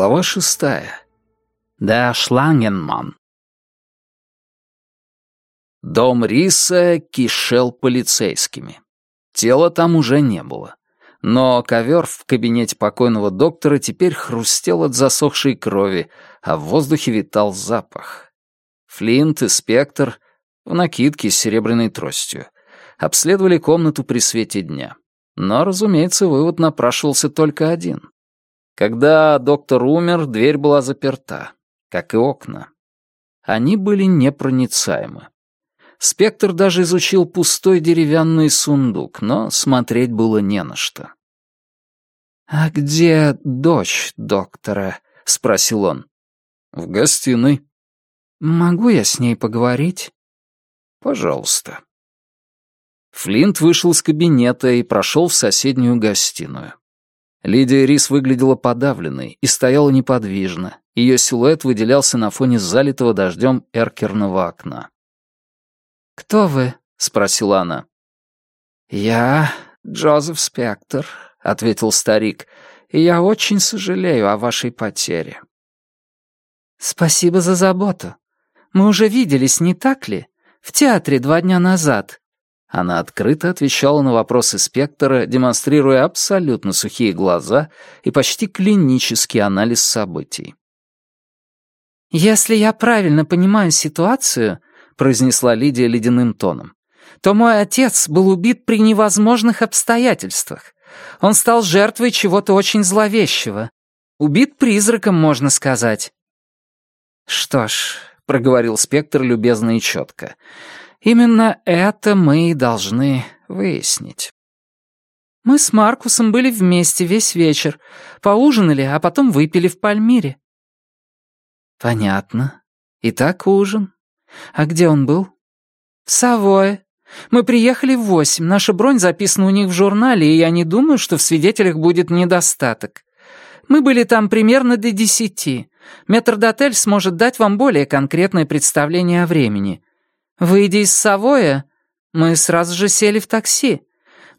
Глава шестая. Der Schlangenmann. Дом Риса кишел полицейскими. Тела там уже не было. Но ковер в кабинете покойного доктора теперь хрустел от засохшей крови, а в воздухе витал запах. Флинт и Спектр в накидке с серебряной тростью обследовали комнату при свете дня. Но, разумеется, вывод напрашивался только один. Когда доктор умер, дверь была заперта, как и окна. Они были непроницаемы. Спектр даже изучил пустой деревянный сундук, но смотреть было не на что. «А где дочь доктора?» — спросил он. «В гостиной». «Могу я с ней поговорить?» «Пожалуйста». Флинт вышел из кабинета и прошел в соседнюю гостиную. Лидия Рис выглядела подавленной и стояла неподвижно. Ее силуэт выделялся на фоне залитого дождем эркерного окна. «Кто вы?» — спросила она. «Я Джозеф Спектр», — ответил старик, «и я очень сожалею о вашей потере». «Спасибо за заботу. Мы уже виделись, не так ли? В театре два дня назад. Она открыто отвечала на вопросы спектра, демонстрируя абсолютно сухие глаза и почти клинический анализ событий. «Если я правильно понимаю ситуацию», — произнесла Лидия ледяным тоном, «то мой отец был убит при невозможных обстоятельствах. Он стал жертвой чего-то очень зловещего. Убит призраком, можно сказать». «Что ж», — проговорил спектр любезно и четко, Именно это мы и должны выяснить. Мы с Маркусом были вместе весь вечер, поужинали, а потом выпили в Пальмире. Понятно. Итак, ужин. А где он был? В Савое. Мы приехали в восемь, наша бронь записана у них в журнале, и я не думаю, что в свидетелях будет недостаток. Мы были там примерно до десяти. Метрдотель сможет дать вам более конкретное представление о времени. Выйдя из Савоя, мы сразу же сели в такси.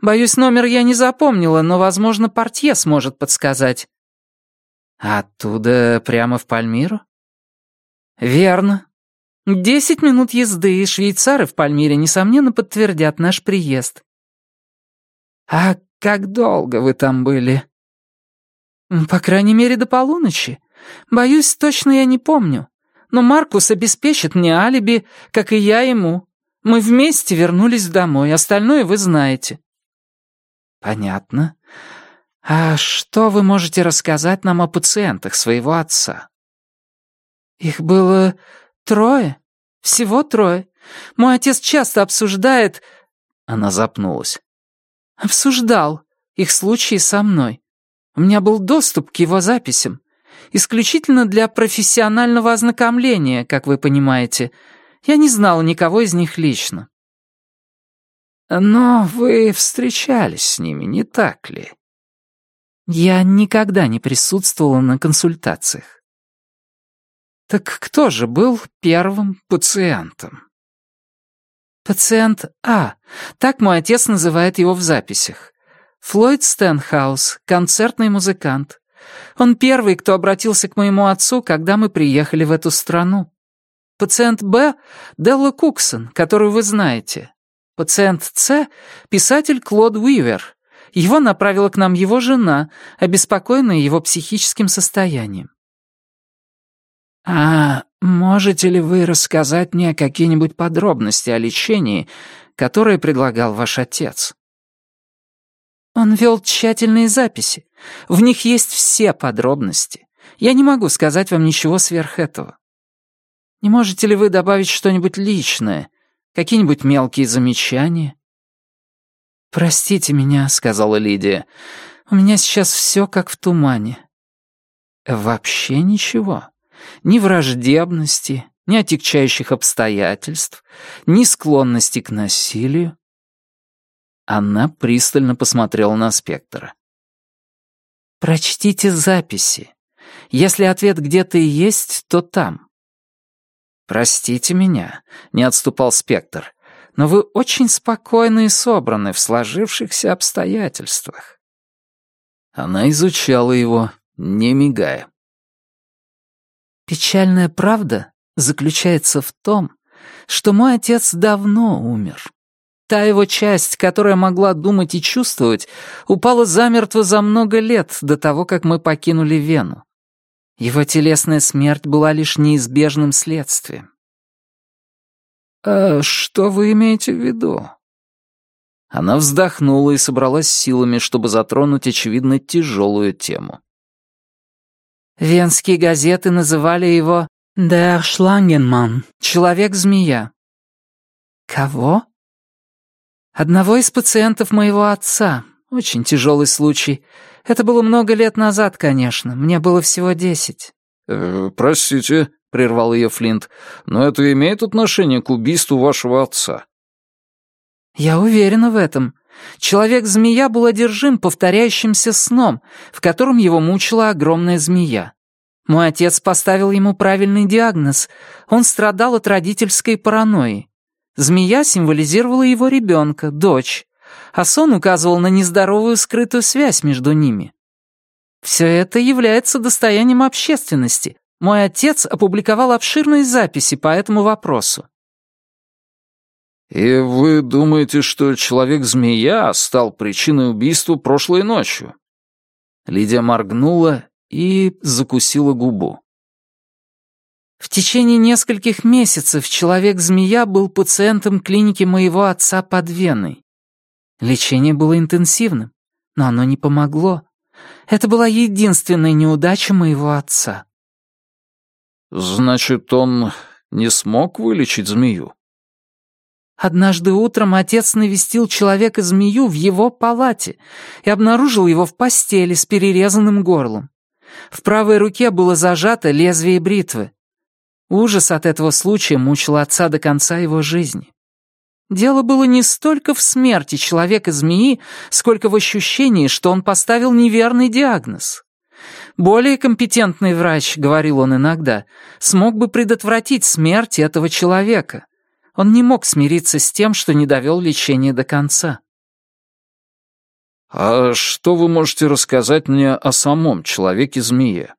Боюсь, номер я не запомнила, но, возможно, портье сможет подсказать. Оттуда прямо в Пальмиру? Верно. Десять минут езды, и швейцары в Пальмире, несомненно, подтвердят наш приезд. А как долго вы там были? По крайней мере, до полуночи. Боюсь, точно я не помню но Маркус обеспечит мне алиби, как и я ему. Мы вместе вернулись домой, остальное вы знаете». «Понятно. А что вы можете рассказать нам о пациентах своего отца?» «Их было трое. Всего трое. Мой отец часто обсуждает...» Она запнулась. «Обсуждал их случаи со мной. У меня был доступ к его записям исключительно для профессионального ознакомления, как вы понимаете. Я не знал никого из них лично». «Но вы встречались с ними, не так ли?» «Я никогда не присутствовала на консультациях». «Так кто же был первым пациентом?» «Пациент А. Так мой отец называет его в записях. Флойд Стэнхаус, концертный музыкант. Он первый, кто обратился к моему отцу, когда мы приехали в эту страну. Пациент Б — Делла Куксон, которую вы знаете. Пациент С — писатель Клод Уивер. Его направила к нам его жена, обеспокоенная его психическим состоянием. «А можете ли вы рассказать мне какие-нибудь подробности о лечении, которое предлагал ваш отец?» Он вел тщательные записи. В них есть все подробности. Я не могу сказать вам ничего сверх этого. Не можете ли вы добавить что-нибудь личное? Какие-нибудь мелкие замечания?» «Простите меня», — сказала Лидия. «У меня сейчас все как в тумане». «Вообще ничего. Ни враждебности, ни отягчающих обстоятельств, ни склонности к насилию. Она пристально посмотрела на спектра. «Прочтите записи. Если ответ где-то и есть, то там». «Простите меня», — не отступал спектр, «но вы очень спокойны и собраны в сложившихся обстоятельствах». Она изучала его, не мигая. Печальная правда заключается в том, что мой отец давно умер. Та его часть, которая могла думать и чувствовать, упала замертво за много лет до того, как мы покинули Вену. Его телесная смерть была лишь неизбежным следствием. «А что вы имеете в виду?» Она вздохнула и собралась силами, чтобы затронуть, очевидно, тяжелую тему. Венские газеты называли его «Der Schlangenmann» — «Человек-змея». «Кого?» «Одного из пациентов моего отца. Очень тяжелый случай. Это было много лет назад, конечно. Мне было всего десять». «Э, «Простите», — прервал ее Флинт, «но это имеет отношение к убийству вашего отца?» «Я уверена в этом. Человек-змея был одержим повторяющимся сном, в котором его мучила огромная змея. Мой отец поставил ему правильный диагноз. Он страдал от родительской паранойи. Змея символизировала его ребенка, дочь, а сон указывал на нездоровую скрытую связь между ними. Все это является достоянием общественности. Мой отец опубликовал обширные записи по этому вопросу. «И вы думаете, что человек-змея стал причиной убийства прошлой ночью?» Лидия моргнула и закусила губу. В течение нескольких месяцев человек-змея был пациентом клиники моего отца под Веной. Лечение было интенсивным, но оно не помогло. Это была единственная неудача моего отца. «Значит, он не смог вылечить змею?» Однажды утром отец навестил человека-змею в его палате и обнаружил его в постели с перерезанным горлом. В правой руке было зажато лезвие бритвы. Ужас от этого случая мучил отца до конца его жизни. Дело было не столько в смерти человека-змеи, сколько в ощущении, что он поставил неверный диагноз. Более компетентный врач, говорил он иногда, смог бы предотвратить смерть этого человека. Он не мог смириться с тем, что не довел лечение до конца. «А что вы можете рассказать мне о самом человеке-змее?»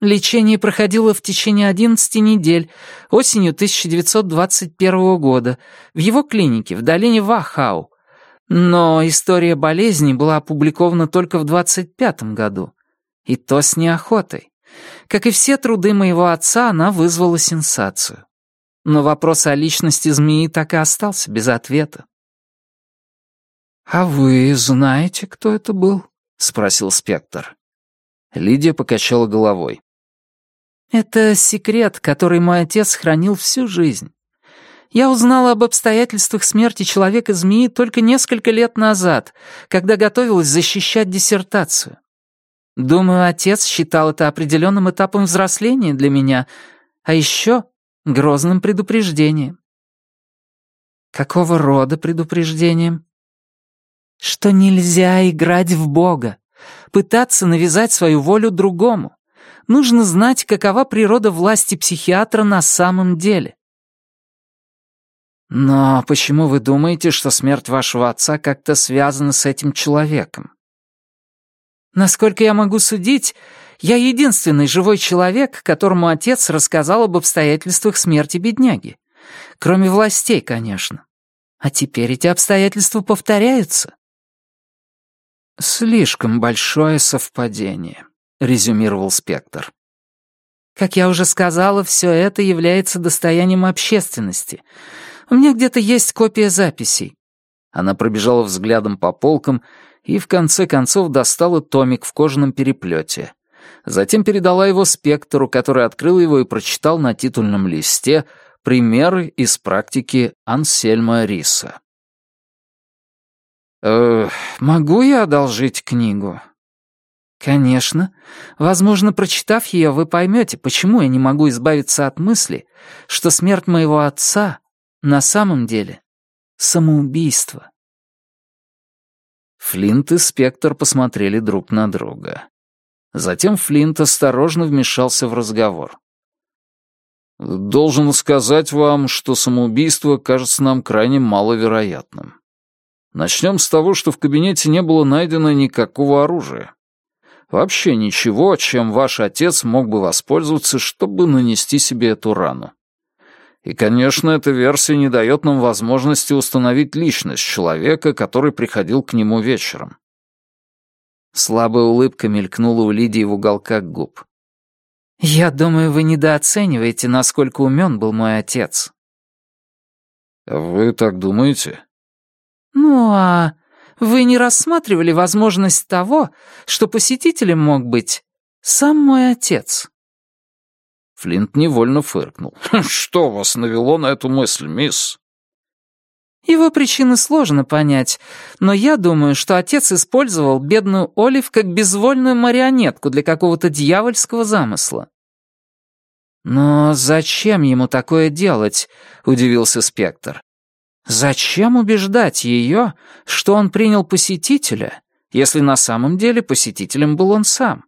Лечение проходило в течение 11 недель, осенью 1921 года, в его клинике в долине Вахау. Но история болезни была опубликована только в 25 году. И то с неохотой. Как и все труды моего отца, она вызвала сенсацию но вопрос о личности змеи так и остался без ответа. «А вы знаете, кто это был?» — спросил Спектр. Лидия покачала головой. «Это секрет, который мой отец хранил всю жизнь. Я узнала об обстоятельствах смерти человека-змеи только несколько лет назад, когда готовилась защищать диссертацию. Думаю, отец считал это определенным этапом взросления для меня, а еще грозным предупреждением. Какого рода предупреждением? Что нельзя играть в Бога, пытаться навязать свою волю другому. Нужно знать, какова природа власти психиатра на самом деле. Но почему вы думаете, что смерть вашего отца как-то связана с этим человеком? Насколько я могу судить, я единственный живой человек, которому отец рассказал об обстоятельствах смерти бедняги. Кроме властей, конечно. А теперь эти обстоятельства повторяются. «Слишком большое совпадение», — резюмировал Спектр. «Как я уже сказала, все это является достоянием общественности. У меня где-то есть копия записей». Она пробежала взглядом по полкам и в конце концов достала томик в кожаном переплете затем передала его спектру, который открыл его и прочитал на титульном листе примеры из практики Ансельма Риса. «Э, «Могу я одолжить книгу?» «Конечно. Возможно, прочитав ее, вы поймете, почему я не могу избавиться от мысли, что смерть моего отца на самом деле самоубийство». Флинт и Спектр посмотрели друг на друга. Затем Флинт осторожно вмешался в разговор. «Должен сказать вам, что самоубийство кажется нам крайне маловероятным. Начнем с того, что в кабинете не было найдено никакого оружия. Вообще ничего, чем ваш отец мог бы воспользоваться, чтобы нанести себе эту рану. И, конечно, эта версия не дает нам возможности установить личность человека, который приходил к нему вечером. Слабая улыбка мелькнула у Лидии в уголках губ. «Я думаю, вы недооцениваете, насколько умен был мой отец». «Вы так думаете?» «Ну а вы не рассматривали возможность того, что посетителем мог быть сам мой отец?» Флинт невольно фыркнул. «Что вас навело на эту мысль, мисс?» Его причины сложно понять, но я думаю, что отец использовал бедную Олив как безвольную марионетку для какого-то дьявольского замысла. «Но зачем ему такое делать?» — удивился Спектр. «Зачем убеждать ее, что он принял посетителя, если на самом деле посетителем был он сам?»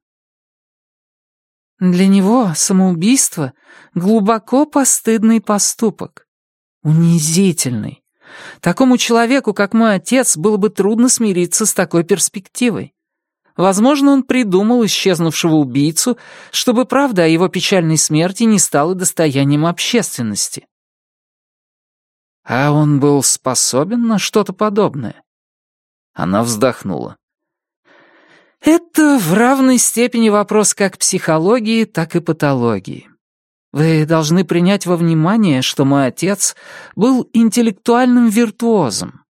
Для него самоубийство — глубоко постыдный поступок. Унизительный. Такому человеку, как мой отец, было бы трудно смириться с такой перспективой. Возможно, он придумал исчезнувшего убийцу, чтобы правда о его печальной смерти не стала достоянием общественности. А он был способен на что-то подобное? Она вздохнула. Это в равной степени вопрос как психологии, так и патологии. Вы должны принять во внимание, что мой отец был интеллектуальным виртуозом.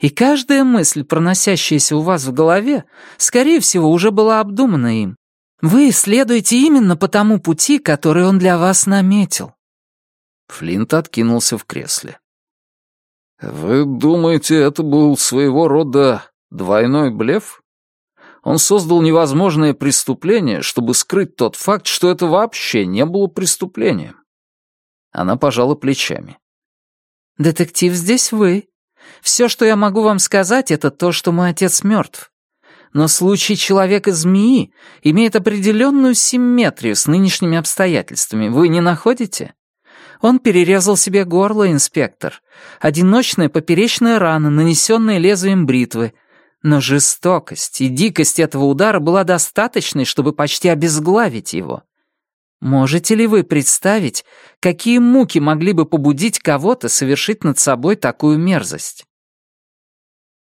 И каждая мысль, проносящаяся у вас в голове, скорее всего, уже была обдумана им. Вы следуете именно по тому пути, который он для вас наметил». Флинт откинулся в кресле. «Вы думаете, это был своего рода двойной блеф?» Он создал невозможное преступление, чтобы скрыть тот факт, что это вообще не было преступлением. Она пожала плечами. «Детектив здесь вы. Все, что я могу вам сказать, это то, что мой отец мертв. Но случай человека-змеи имеет определенную симметрию с нынешними обстоятельствами. Вы не находите? Он перерезал себе горло, инспектор. Одиночная поперечная рана, нанесенная лезвием бритвы — но жестокость и дикость этого удара была достаточной, чтобы почти обезглавить его. Можете ли вы представить, какие муки могли бы побудить кого-то совершить над собой такую мерзость?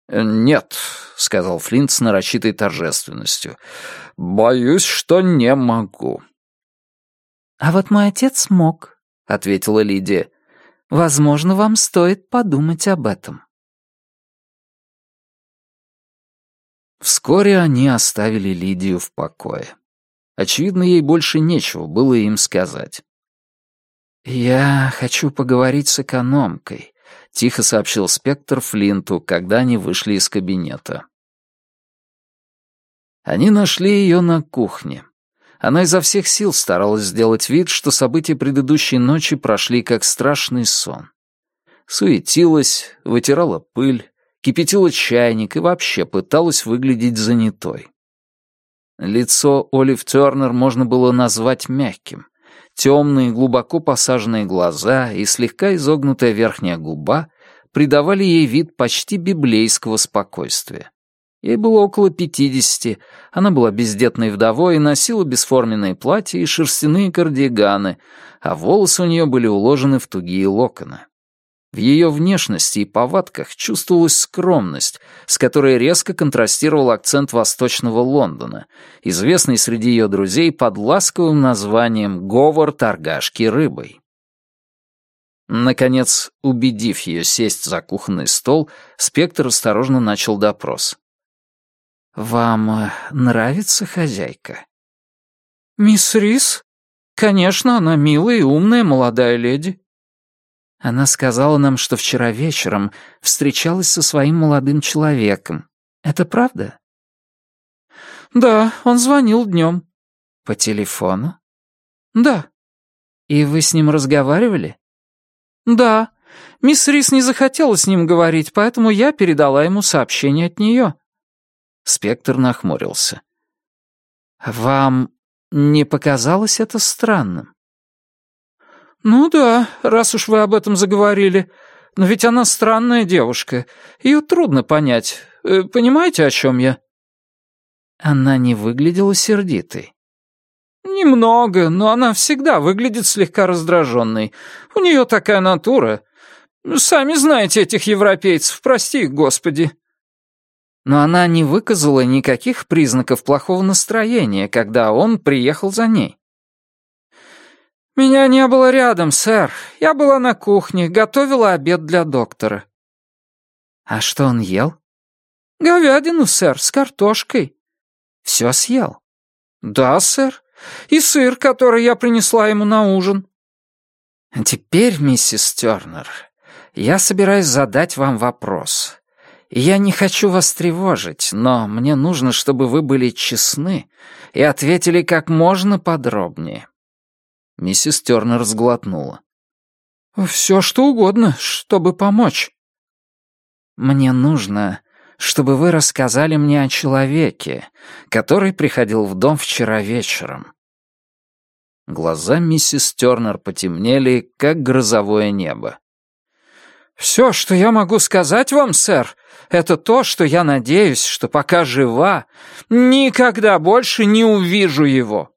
«Нет», — сказал Флинт с нарочитой торжественностью. «Боюсь, что не могу». «А вот мой отец мог», — ответила Лидия. «Возможно, вам стоит подумать об этом». Вскоре они оставили Лидию в покое. Очевидно, ей больше нечего было им сказать. «Я хочу поговорить с экономкой», — тихо сообщил Спектр Флинту, когда они вышли из кабинета. Они нашли ее на кухне. Она изо всех сил старалась сделать вид, что события предыдущей ночи прошли как страшный сон. Суетилась, вытирала пыль, кипятила чайник и вообще пыталась выглядеть занятой. Лицо Олив Тернер можно было назвать мягким. Темные, глубоко посаженные глаза и слегка изогнутая верхняя губа придавали ей вид почти библейского спокойствия. Ей было около пятидесяти, она была бездетной вдовой и носила бесформенные платья и шерстяные кардиганы, а волосы у нее были уложены в тугие локоны. В ее внешности и повадках чувствовалась скромность, с которой резко контрастировал акцент восточного Лондона, известный среди ее друзей под ласковым названием «Говор торгашки рыбой». Наконец, убедив ее сесть за кухонный стол, Спектр осторожно начал допрос. «Вам э, нравится хозяйка?» «Мисс Рис? Конечно, она милая и умная молодая леди. Она сказала нам, что вчера вечером встречалась со своим молодым человеком. Это правда? Да, он звонил днем. По телефону? Да. И вы с ним разговаривали? Да. Мисс Рис не захотела с ним говорить, поэтому я передала ему сообщение от нее. Спектр нахмурился. Вам не показалось это странным? «Ну да, раз уж вы об этом заговорили. Но ведь она странная девушка. Ее трудно понять. Э, понимаете, о чем я?» Она не выглядела сердитой. «Немного, но она всегда выглядит слегка раздраженной. У нее такая натура. Сами знаете этих европейцев, прости их, Господи». Но она не выказала никаких признаков плохого настроения, когда он приехал за ней. «Меня не было рядом, сэр. Я была на кухне, готовила обед для доктора». «А что он ел?» «Говядину, сэр, с картошкой». «Все съел?» «Да, сэр. И сыр, который я принесла ему на ужин». «Теперь, миссис Тернер, я собираюсь задать вам вопрос. Я не хочу вас тревожить, но мне нужно, чтобы вы были честны и ответили как можно подробнее». Миссис Тернер сглотнула. «Все, что угодно, чтобы помочь». «Мне нужно, чтобы вы рассказали мне о человеке, который приходил в дом вчера вечером». Глаза миссис Тернер потемнели, как грозовое небо. «Все, что я могу сказать вам, сэр, это то, что я надеюсь, что пока жива, никогда больше не увижу его».